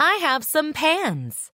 I have some pans.